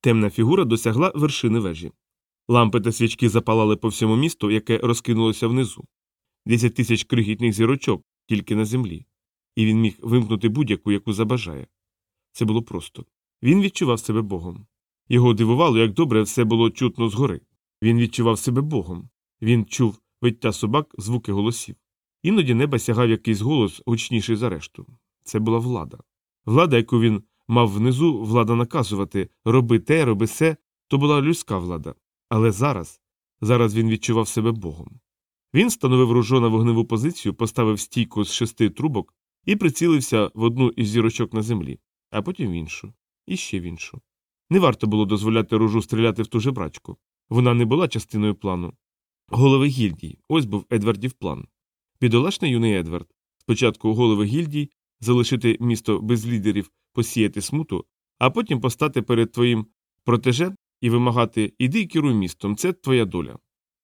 Темна фігура досягла вершини вежі. Лампи та свічки запалали по всьому місту, яке розкинулося внизу. Десять тисяч крихітних зірочок тільки на землі, і він міг вимкнути будь-яку, яку забажає. Це було просто. Він відчував себе Богом. Його дивувало, як добре все було чутно згори. Він відчував себе Богом. Він чув виття собак, звуки голосів. Іноді неба сягав якийсь голос, гучніший за решту. Це була влада. Влада, яку він мав внизу, влада наказувати роби те, роби се, то була людська влада. Але зараз, зараз він відчував себе Богом. Він встановив ружо на вогневу позицію, поставив стійку з шести трубок і прицілився в одну із зірочок на землі, а потім в іншу, і ще в іншу. Не варто було дозволяти ружу стріляти в ту жебрачку. Вона не була частиною плану. Голови гільдій ось був Едвардів план. Бідолашний юний Едвард. Спочатку голови гільдій, залишити місто без лідерів, посіяти смуту, а потім постати перед твоїм протеже і вимагати іди і керуй містом, це твоя доля.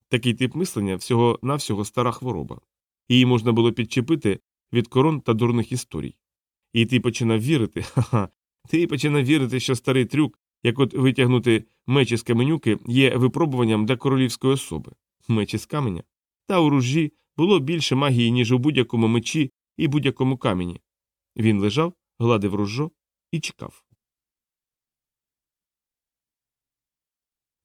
Такий тип мислення всього навсього стара хвороба. Її можна було підчепити від корон та дурних історій. І ти починав вірити, ха-ха, ти починав вірити, що старий трюк, як от витягнути меч із каменюки, є випробуванням для королівської особи. Меч із каменя. Та у ружі було більше магії, ніж у будь-якому мечі і будь-якому камені. Він лежав, гладив ружо і чекав.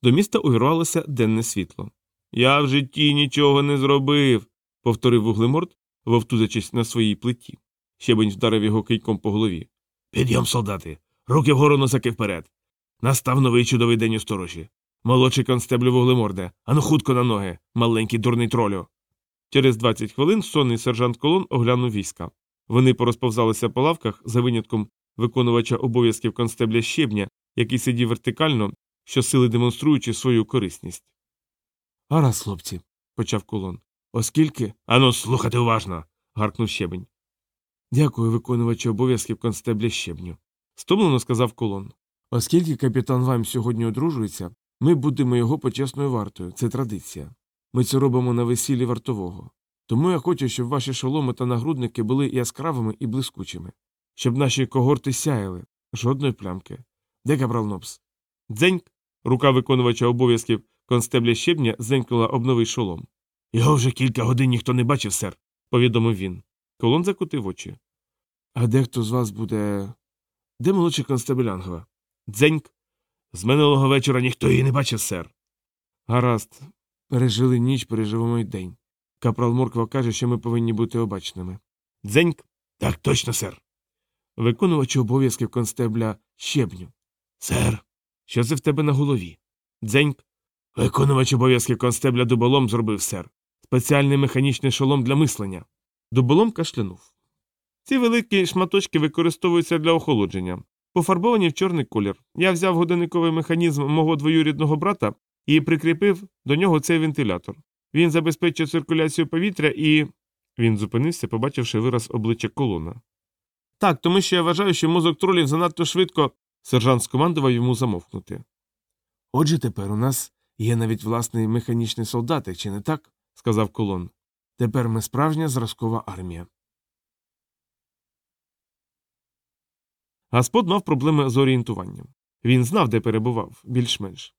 До міста увірвалося денне світло. Я в житті нічого не зробив, повторив вуглеморд, вовтузячись на своїй плиті. Щебень вдарив його кийком по голові. Підйом, солдати, руки вгору носаки вперед. Настав новий чудовий день у сторожі. Молодший констеблю вуглеморде, ану хутко на ноги, маленький дурний тролю. Через 20 хвилин сонний сержант колон оглянув війська. Вони порозповзалися по лавках за винятком виконувача обов'язків констебля щебня, який сидів вертикально, щосили демонструючи свою корисність. Гаразд, хлопці, почав колон. Оскільки. Ану, слухати уважно. гаркнув щебень. Дякую, виконувачу обов'язків констебля щебню. Стомлено сказав Колон. Оскільки капітан Вайм сьогодні одружується, ми будемо його почесною вартою, це традиція. Ми це робимо на весіллі вартового. Тому я хочу, щоб ваші шоломи та нагрудники були яскравими і блискучими, щоб наші когорти сяяли, жодної плямки. Де капрал Нопс? Дзеньк. Рука виконувача обов'язків констебля Щебня дзенькнула об новий шолом. Його вже кілька годин ніхто не бачив, сер, повідомив він. Колон закутив очі. А дехто з вас буде. Де молодший констебель Ангва? Дзеньк. З минулого вечора ніхто її не бачив, сер. Гаразд. Пережили ніч, переживемо й день. Капрал Морква каже, що ми повинні бути обачними. Дзеньк. Так точно, сер. Виконувач обов'язків констебля щебню. Сер. Що це в тебе на голові? Дзеньк. Виконувач обов'язків констебля дуболом зробив, сер. Спеціальний механічний шолом для мислення. Дуболом кашлянув. Ці великі шматочки використовуються для охолодження. Пофарбовані в чорний колір. Я взяв годинниковий механізм мого двоюрідного брата і прикріпив до нього цей вентилятор. Він забезпечує циркуляцію повітря і. Він зупинився, побачивши вираз обличчя колона. Так, тому що я вважаю, що мозок тролів занадто швидко. Сержант скомандував йому замовкнути. Отже, тепер у нас є навіть власний механічний солдатик, чи не так? сказав колон. Тепер ми справжня зразкова армія. Господ мав проблеми з орієнтуванням. Він знав, де перебував, більш-менш.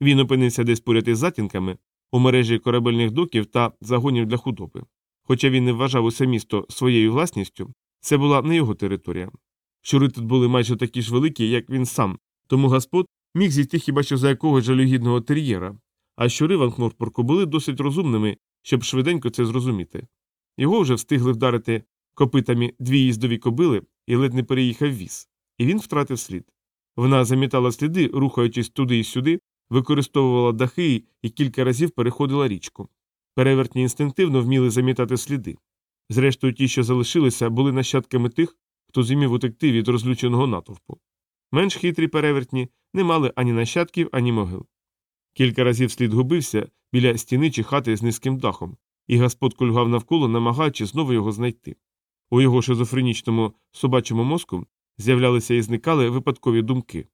Він опинився десь поряд із затінками у мережі корабельних доків та загонів для худоби. Хоча він не вважав усе місто своєю власністю, це була не його територія. Щури тут були майже такі ж великі, як він сам, тому господ міг зійти хіба що за якогось жалюгідного тер'єра, а щури в Анкнорпорку були досить розумними, щоб швиденько це зрозуміти. Його вже встигли вдарити копитами дві їздові кобили і ледь не переїхав віз, і він втратив слід. Вона замітала сліди, рухаючись туди і сюди, використовувала дахи і кілька разів переходила річку. Перевертні інстинктивно вміли замітати сліди. Зрештою, ті, що залишилися, були нащадками тих, хто зумів утекти від розлюченого натовпу. Менш хитрі перевертні не мали ані нащадків, ані могил. Кілька разів слід губився біля стіни чи хати з низьким дахом, і господ кульгав навколо, намагаючи знову його знайти. У його шизофренічному собачому мозку з'являлися і зникали випадкові думки.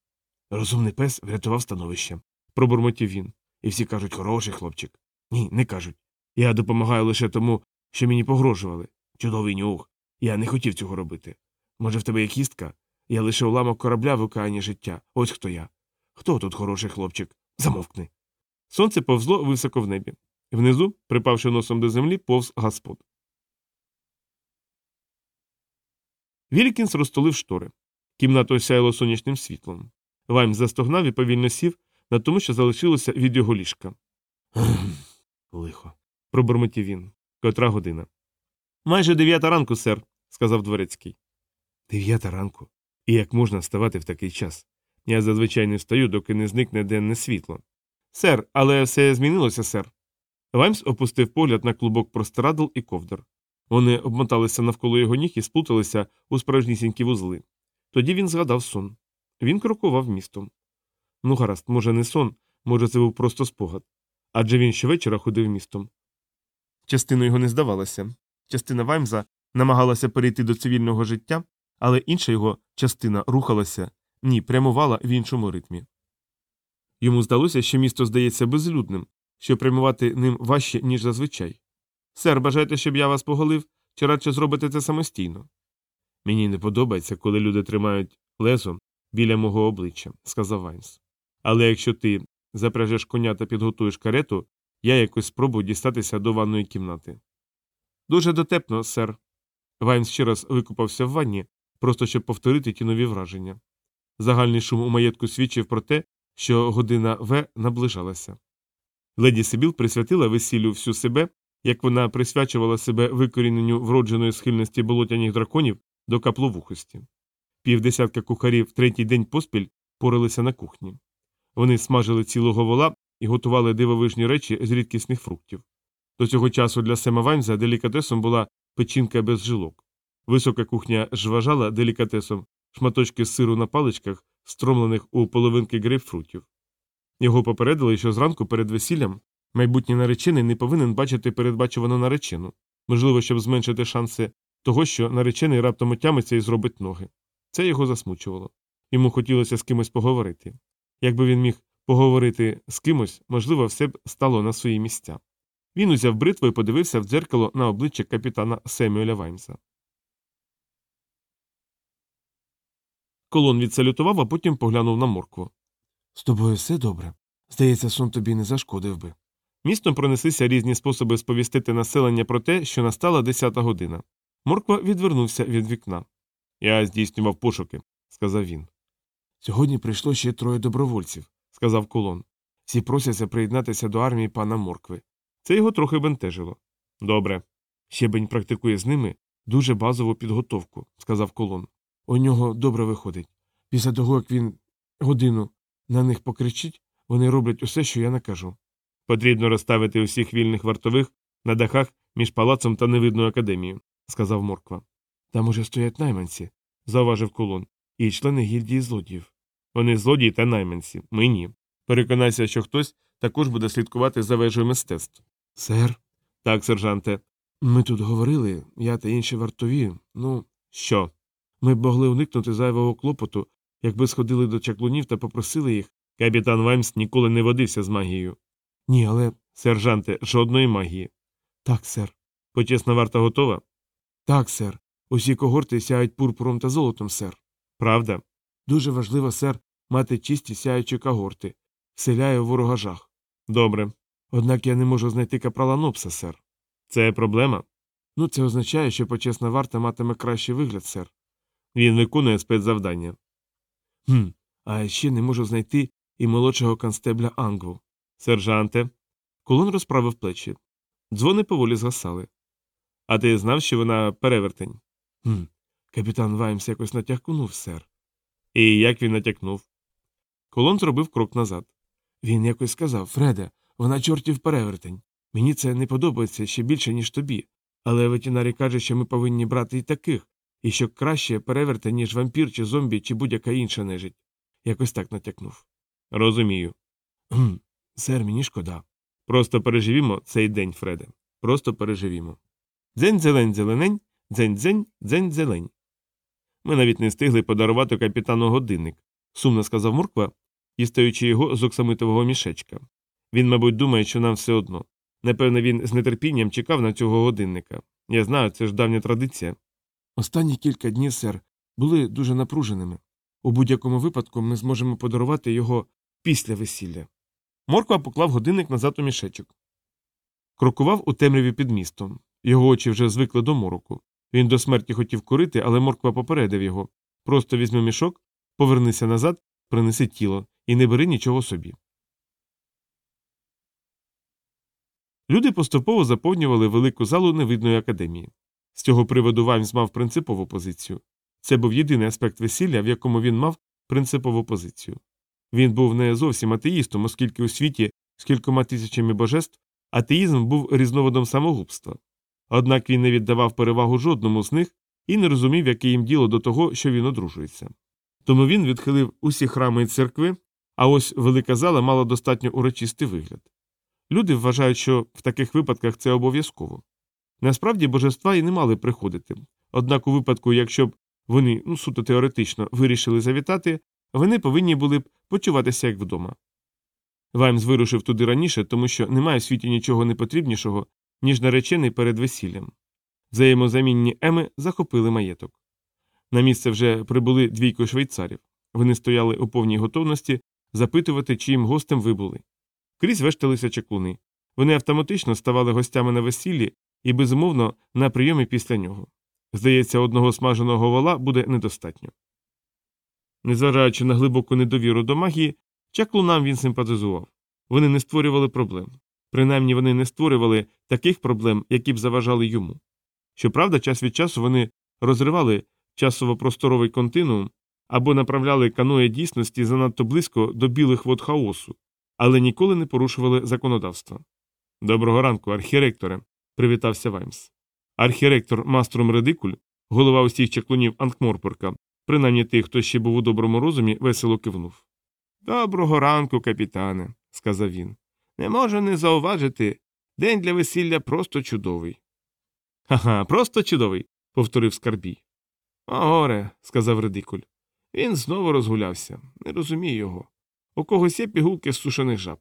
Розумний пес врятував становище, пробурмотів він. І всі кажуть, хороший хлопчик. Ні, не кажуть. Я допомагаю лише тому, що мені погрожували. Чудовий нюх. Я не хотів цього робити. Може, в тебе є кістка? Я лише уламок корабля в океані життя. Ось хто я. Хто тут хороший хлопчик? Замовкни. Сонце повзло високо в небі. Внизу, припавши носом до землі, повз господ. Вількінс розтулив штори. Кімнату осяяло сонячним світлом. Ваймс застогнав і повільно сів на тому, що залишилося від його ліжка. Лихо. Пробурмотів він. Котра година. Майже дев'ята ранку, сер, сказав дворецький. Дев'ята ранку. І як можна вставати в такий час? Я зазвичай не встаю, доки не зникне денне світло. Сер, але все змінилося, сер. Ваймс опустив погляд на клубок простирадл і ковдр. Вони обмоталися навколо його ніг і сплуталися у справжнісінькі вузли. Тоді він згадав сон. Він крокував містом. Ну, гаразд, може, не сон, може, це був просто спогад. Адже він щовечора ходив містом. Частина його не здавалася. Частина Ваймза намагалася перейти до цивільного життя, але інша його частина рухалася, ні, прямувала в іншому ритмі. Йому здалося, що місто здається безлюдним, що прямувати ним важче, ніж зазвичай. Сер, бажаєте, щоб я вас поголив, чи радше зробите це самостійно? Мені не подобається, коли люди тримають лезо біля мого обличчя, сказав Ваймс. Але якщо ти запряжеш коня та підготуєш карету, я якось спробую дістатися до ванної кімнати. Дуже дотепно, сер. Ваймс ще раз викупався в ванні, просто щоб повторити ті нові враження. Загальний шум у маєтку свідчив про те, що година В наближалася. Леді Сибіл присвятила весіллю всю себе, як вона присвячувала себе викоріненню вродженої схильності болотяних драконів до капловухості. Півдесятка кухарів третій день поспіль поралися на кухні. Вони смажили цілого вола і готували дивовижні речі з рідкісних фруктів. До цього часу для Сема Ваймза делікатесом була печінка без жилок. Висока кухня ж вважала делікатесом шматочки сиру на паличках, стромлених у половинки грейпфрутів. Його попередили, що зранку перед весіллям майбутній наречений не повинен бачити передбачувану наречену, можливо, щоб зменшити шанси того, що наречений раптом отямиться і зробить ноги. Це його засмучувало. Йому хотілося з кимось поговорити. Якби він міг поговорити з кимось, можливо, все б стало на свої місця. Він узяв бритву і подивився в дзеркало на обличчя капітана Семюеля Ваймса. Колон відсалютував, а потім поглянув на моркву. З тобою все добре. Здається, сон тобі не зашкодив би. Містом пронеслися різні способи сповістити населення про те, що настала десята година. Морква відвернувся від вікна. Я здійснював пошуки, сказав він. Сьогодні прийшло ще троє добровольців, сказав колон. Всі просяться приєднатися до армії пана Моркви. Це його трохи бентежило. Добре. Щебень практикує з ними дуже базову підготовку, сказав колон. У нього добре виходить. Після того, як він годину на них покричить, вони роблять усе, що я накажу. Потрібно розставити усіх вільних вартових на дахах між палацом та невидною академією, сказав Морква. Там уже стоять найманці, зауважив колон, і члени гільдії злодіїв. Вони злодії та найманці. Ми ні. Переконайся, що хтось також буде слідкувати за вежею мистецтв. Сер. Так, сержанте. Ми тут говорили, я та інші вартові. Ну, що? Ми б могли уникнути зайвого клопоту, якби сходили до чаклунів та попросили їх. Капітан Ваймс ніколи не водився з магією. Ні, але. Сержанте, жодної магії. Так, сер. Почесна варта готова? Так, сер. Усі когорти сяють пурпуром та золотом, сер. Правда? Дуже важливо, сер, мати чисті сяючі когорти. Вселяє ворога жах. Добре. Однак я не можу знайти капрала Нопса, сер. Це проблема? Ну, це означає, що почесна варта матиме кращий вигляд, сер. Він виконує спецзавдання. Хм, а ще не можу знайти і молодшого констебля Ангву. Сержанте. Колон розправив плечі. Дзвони поволі згасали. А ти знав, що вона перевертень? Хм. Капітан Ваймс якось натякнув, сер. І як він натякнув? Колон зробив крок назад. Він якось сказав Фреде, вона чортів перевертень. Мені це не подобається ще більше, ніж тобі. Але ветінарі каже, що ми повинні брати і таких, і що краще перевертень, ніж вампір чи зомбі, чи будь-яка інша нежить. Якось так натякнув. Розумію. Гм, Сер, мені шкода. Просто переживімо цей день, Фреде. Просто переживімо. Дзень зелень зеленень, дзень дзень, дзень зелень. Ми навіть не встигли подарувати капітану годинник, сумно сказав Мурква, дістаючи його з оксамитового мішечка. Він, мабуть, думає, що нам все одно. Напевно, він з нетерпінням чекав на цього годинника. Я знаю, це ж давня традиція. Останні кілька днів, сер, були дуже напруженими. У будь-якому випадку ми зможемо подарувати його після весілля. Морква поклав годинник назад у мішечок. Крокував у темряві під містом. Його очі вже звикли до мороку. Він до смерті хотів курити, але морква попередив його просто візьми мішок, повернися назад, принеси тіло і не бери нічого собі. Люди поступово заповнювали велику залу невидної академії. З цього приводу Ваймс мав принципову позицію. Це був єдиний аспект весілля, в якому він мав принципову позицію. Він був не зовсім атеїстом, оскільки у світі з кількома тисячами божеств атеїзм був різновидом самогубства. Однак він не віддавав перевагу жодному з них і не розумів, яке їм діло до того, що він одружується. Тому він відхилив усі храми і церкви, а ось велика зала мала достатньо урочистий вигляд. Люди вважають, що в таких випадках це обов'язково. Насправді божества і не мали приходити. Однак у випадку, якщо б вони, ну суто теоретично, вирішили завітати, вони повинні були б почуватися як вдома. Ваймс вирушив туди раніше, тому що немає в світі нічого непотрібнішого, ніж наречений перед весіллям. Взаємозамінні еми захопили маєток. На місце вже прибули двійко швейцарів. Вони стояли у повній готовності запитувати, чиїм гостем ви були. Крізь вешталися чаклуни. Вони автоматично ставали гостями на весіллі і, безумовно, на прийомі після нього. Здається, одного смаженого вола буде недостатньо. Незважаючи на глибоку недовіру до магії, чаклунам він симпатизував. Вони не створювали проблем. Принаймні вони не створювали таких проблем, які б заважали йому. Щоправда, час від часу вони розривали часово-просторовий континуум або направляли каної дійсності занадто близько до білих вод хаосу, але ніколи не порушували законодавства. Доброго ранку, архіректоре, привітався Ваймс. Архіректор Мастром Редикуль, голова усіх чаклунів Анкморпорка, принаймні тих, хто ще був у доброму розумі, весело кивнув. Доброго ранку, капітане, сказав він. Не можу не зауважити. День для весілля просто чудовий. Ага, просто чудовий, повторив Скарбій. О, горе, сказав Редикуль. Він знову розгулявся. Не розумію його. У когось є пігулки з сушених жаб.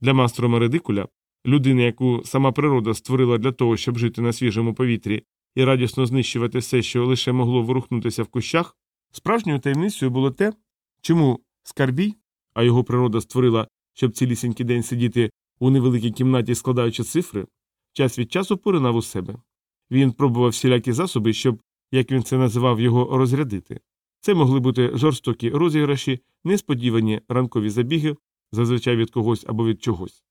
Для мастрома Редикуля, людини, яку сама природа створила для того, щоб жити на свіжому повітрі і радісно знищувати все, що лише могло ворухнутися в кущах, справжньою таємницею було те, чому Скарбій, а його природа створила, щоб цілісінький день сидіти у невеликій кімнаті, складаючи цифри, час від часу поринав у себе. Він пробував всілякі засоби, щоб, як він це називав, його розрядити. Це могли бути жорстокі розіграші, несподівані ранкові забіги, зазвичай від когось або від чогось.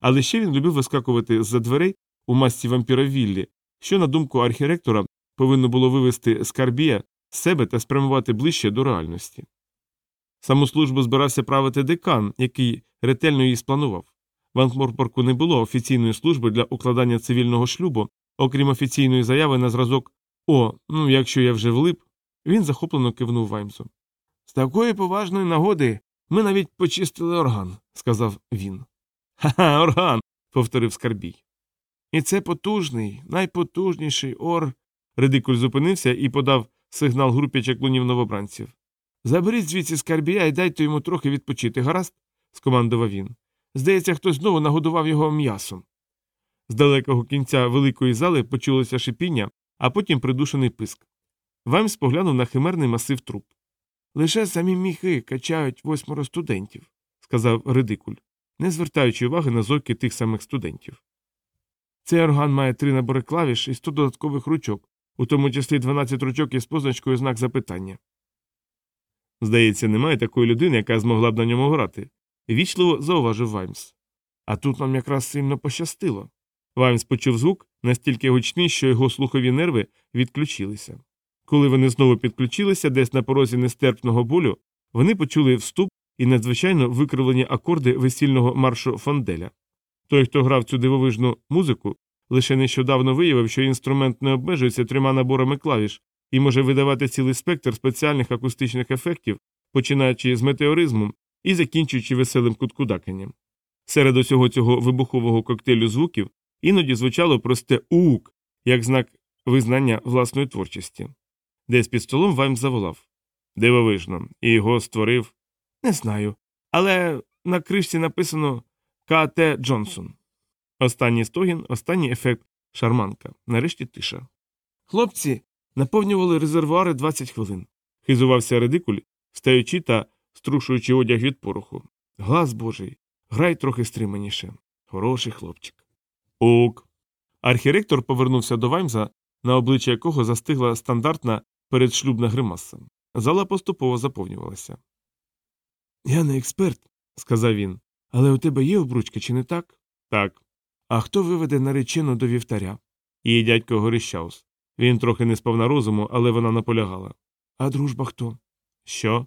Але ще він любив вискакувати з-за дверей у масці вампіра Віллі, що, на думку архіректора, повинно було вивести скарбія з себе та спрямувати ближче до реальності. Саму службу збирався правити декан, який ретельно її спланував. В Анкморпорку не було офіційної служби для укладання цивільного шлюбу, окрім офіційної заяви на зразок О, ну якщо я вже влип, він захоплено кивнув Ваймсу. З такої поважної нагоди ми навіть почистили орган, сказав він. Ха ха, орган. повторив Скарбій. І це потужний, найпотужніший ор. Редикуль зупинився і подав сигнал групі чаклунів новобранців. Заберіть звідси скарбія і дайте йому трохи відпочити, гаразд? скомандував він. Здається, хтось знову нагодував його м'ясом. З далекого кінця великої зали почулося шипіння, а потім придушений писк. Ваймс поглянув на химерний масив труб. Лише самі міхи качають восьмеро студентів, сказав Редикуль, не звертаючи уваги на зойки тих самих студентів. Цей орган має три набори клавіш і сто додаткових ручок, у тому числі 12 ручок із позначкою знак запитання. Здається, немає такої людини, яка змогла б на ньому грати, вічливо зауважив Ваймс. А тут нам якраз сильно пощастило. Ваймс почув звук настільки гучний, що його слухові нерви відключилися. Коли вони знову підключилися десь на порозі нестерпного болю, вони почули вступ і надзвичайно викривлені акорди весільного маршу Фонделя. Той, хто грав цю дивовижну музику, лише нещодавно виявив, що інструмент не обмежується трьома наборами клавіш і може видавати цілий спектр спеціальних акустичних ефектів, починаючи з метеоризмом і закінчуючи веселим куткудаканням. Серед усього цього вибухового коктейлю звуків іноді звучало просте ук, як знак визнання власної творчості. Десь під столом Ваймс заволав. Дивовижно, і його створив. Не знаю. Але на кришці написано К.Т. Джонсон. Останній стогін, останній ефект шарманка. Нарешті тиша. Хлопці наповнювали резервуари 20 хвилин. Хизувався редикуль, стаючи та струшуючи одяг від пороху. Глас божий, грай трохи стриманіше. Хороший хлопчик. Ок. Архіректор повернувся до Ваймза, на обличчя якого застигла стандартна передшлюбна гримаса. Зала поступово заповнювалася. Я не експерт, сказав він. Але у тебе є обручка, чи не так? Так. А хто виведе наречену до вівтаря? Її дядько Горищаус. Він трохи не спав на розуму, але вона наполягала. А дружба хто? Що?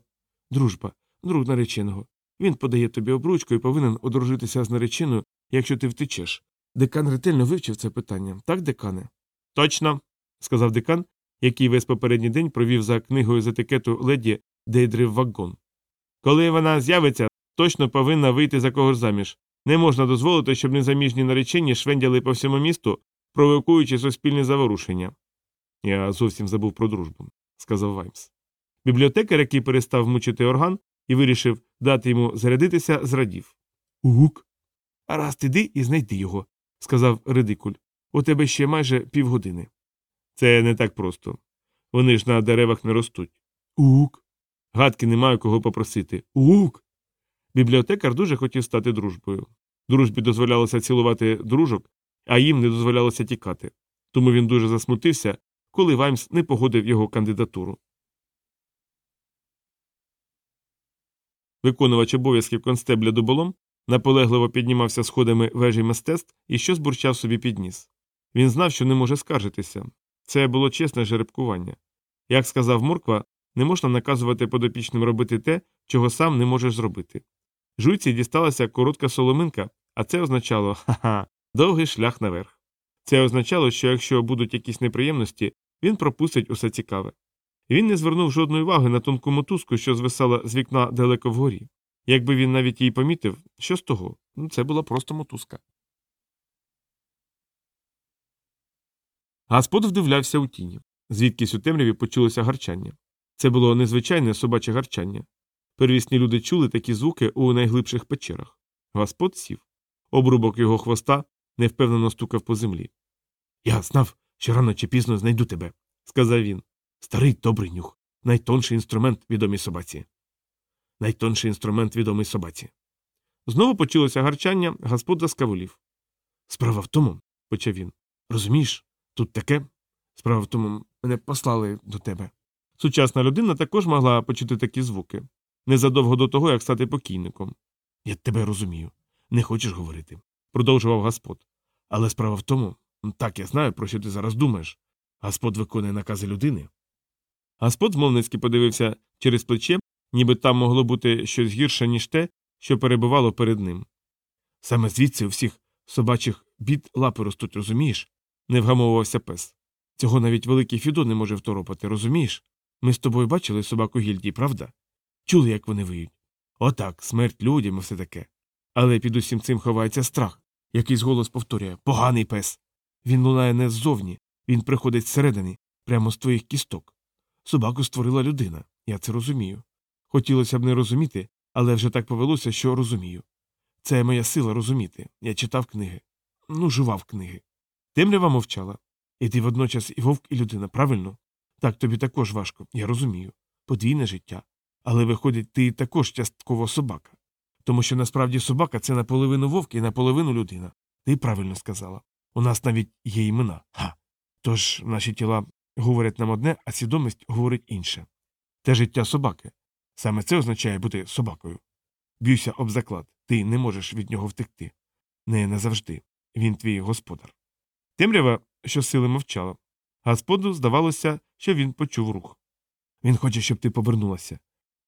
Дружба, друг нареченого. Він подає тобі обручку і повинен одружитися з нареченою, якщо ти втечеш. Декан ретельно вивчив це питання, так, декане? Точно, сказав декан, який весь попередній день провів за книгою з етикету леді Дейдри Вагон. Коли вона з'явиться, точно повинна вийти за когось заміж. Не можна дозволити, щоб незаміжні наречені швендяли по всьому місту, провокуючи суспільне заворушення. Я зовсім забув про дружбу, сказав Ваймс. Бібліотекар, який перестав мучити орган і вирішив дати йому зарядитися, зрадів. Угук. А раз іди і знайди його, сказав Редикуль. У тебе ще майже півгодини. Це не так просто. Вони ж на деревах не ростуть. Угук. Гадки не маю кого попросити. Угук. Бібліотекар дуже хотів стати дружбою. Дружбі дозволялося цілувати дружок, а їм не дозволялося тікати. Тому він дуже засмутився, коли Ваймс не погодив його кандидатуру. Виконувач обов'язків констебля дуболом наполегливо піднімався сходами вежі мистецтв і щось бурчав собі під ніс. Він знав, що не може скаржитися. Це було чесне жеребкування. Як сказав Морква, не можна наказувати подопічним робити те, чого сам не можеш зробити. Жуйці дісталася коротка соломинка, а це означало ха-ха, довгий шлях наверх. Це означало, що якщо будуть якісь неприємності, він пропустить усе цікаве. Він не звернув жодної уваги на тонку мотузку, що звисала з вікна далеко вгорі. Якби він навіть її помітив, що з того? Ну, Це була просто мотузка. Господ вдивлявся у тіні. Звідкись у темряві почулося гарчання. Це було незвичайне собаче гарчання. Первісні люди чули такі звуки у найглибших печерах. Господ сів. Обрубок його хвоста невпевнено стукав по землі. Я знав, що рано чи пізно знайду тебе, сказав він. Старий добрий нюх, найтонший інструмент відомій собаці. Найтонший інструмент відомій собаці. Знову почулося гарчання, господ заскавулів. Справа в тому, почав він. Розумієш, тут таке. Справа в тому, мене послали до тебе. Сучасна людина також могла почути такі звуки незадовго до того, як стати покійником. Я тебе розумію. Не хочеш говорити, продовжував господ. Але справа в тому, так я знаю, про що ти зараз думаєш. Господ виконує накази людини. Господ змовницьки подивився через плече, ніби там могло бути щось гірше, ніж те, що перебувало перед ним. Саме звідси у всіх собачих бід лапи ростуть, розумієш? не вгамовувався пес. Цього навіть великий Фідо не може второпати, розумієш? Ми з тобою бачили собаку гільдії, правда? Чули, як вони виють. Отак, смерть людям і все таке. Але під усім цим ховається страх. Якийсь голос повторює поганий пес. Він лунає не ззовні, він приходить зсередини, прямо з твоїх кісток. Собаку створила людина, я це розумію. Хотілося б не розуміти, але вже так повелося, що розумію. Це моя сила розуміти. Я читав книги. Ну, жував книги. Темрява мовчала. І ти водночас і вовк, і людина, правильно? Так тобі також важко, я розумію. Подвійне життя. Але виходить, ти також частково собака. Тому що насправді собака це наполовину вовк і наполовину людина. Ти правильно сказала. У нас навіть є імена. Га. Тож наші тіла говорять нам одне, а свідомість говорить інше. Те життя собаки. Саме це означає бути собакою. Б'юся об заклад, ти не можеш від нього втекти. Не назавжди. Він твій господар. Темрява щосили мовчала. Господу здавалося, що він почув рух. Він хоче, щоб ти повернулася.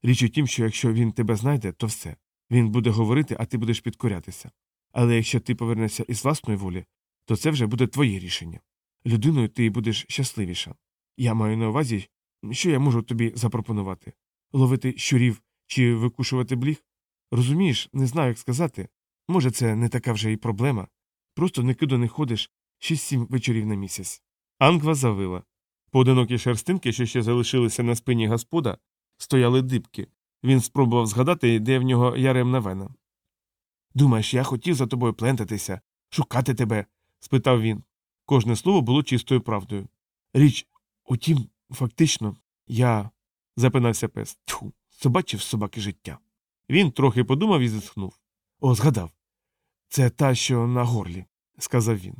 Річ у тім, що якщо він тебе знайде, то все. Він буде говорити, а ти будеш підкорятися. Але якщо ти повернешся із власної волі, то це вже буде твоє рішення. Людиною ти будеш щасливіша. Я маю на увазі, що я можу тобі запропонувати ловити щурів чи викушувати бліг? Розумієш, не знаю, як сказати. Може, це не така вже і проблема. Просто нікуди не ходиш 6-7 вечорів на місяць. Ангва завила. Поодинокі шерстинки, що ще залишилися на спині господа, стояли дибки. Він спробував згадати, де в нього яремна вена. Думаєш, я хотів за тобою плентатися, шукати тебе? Спитав він. Кожне слово було чистою правдою. Річ, утім, фактично, я. запинався пес. Тьфу, собачив собаки життя. Він трохи подумав і зітхнув. О, згадав. Це та, що на горлі, сказав він.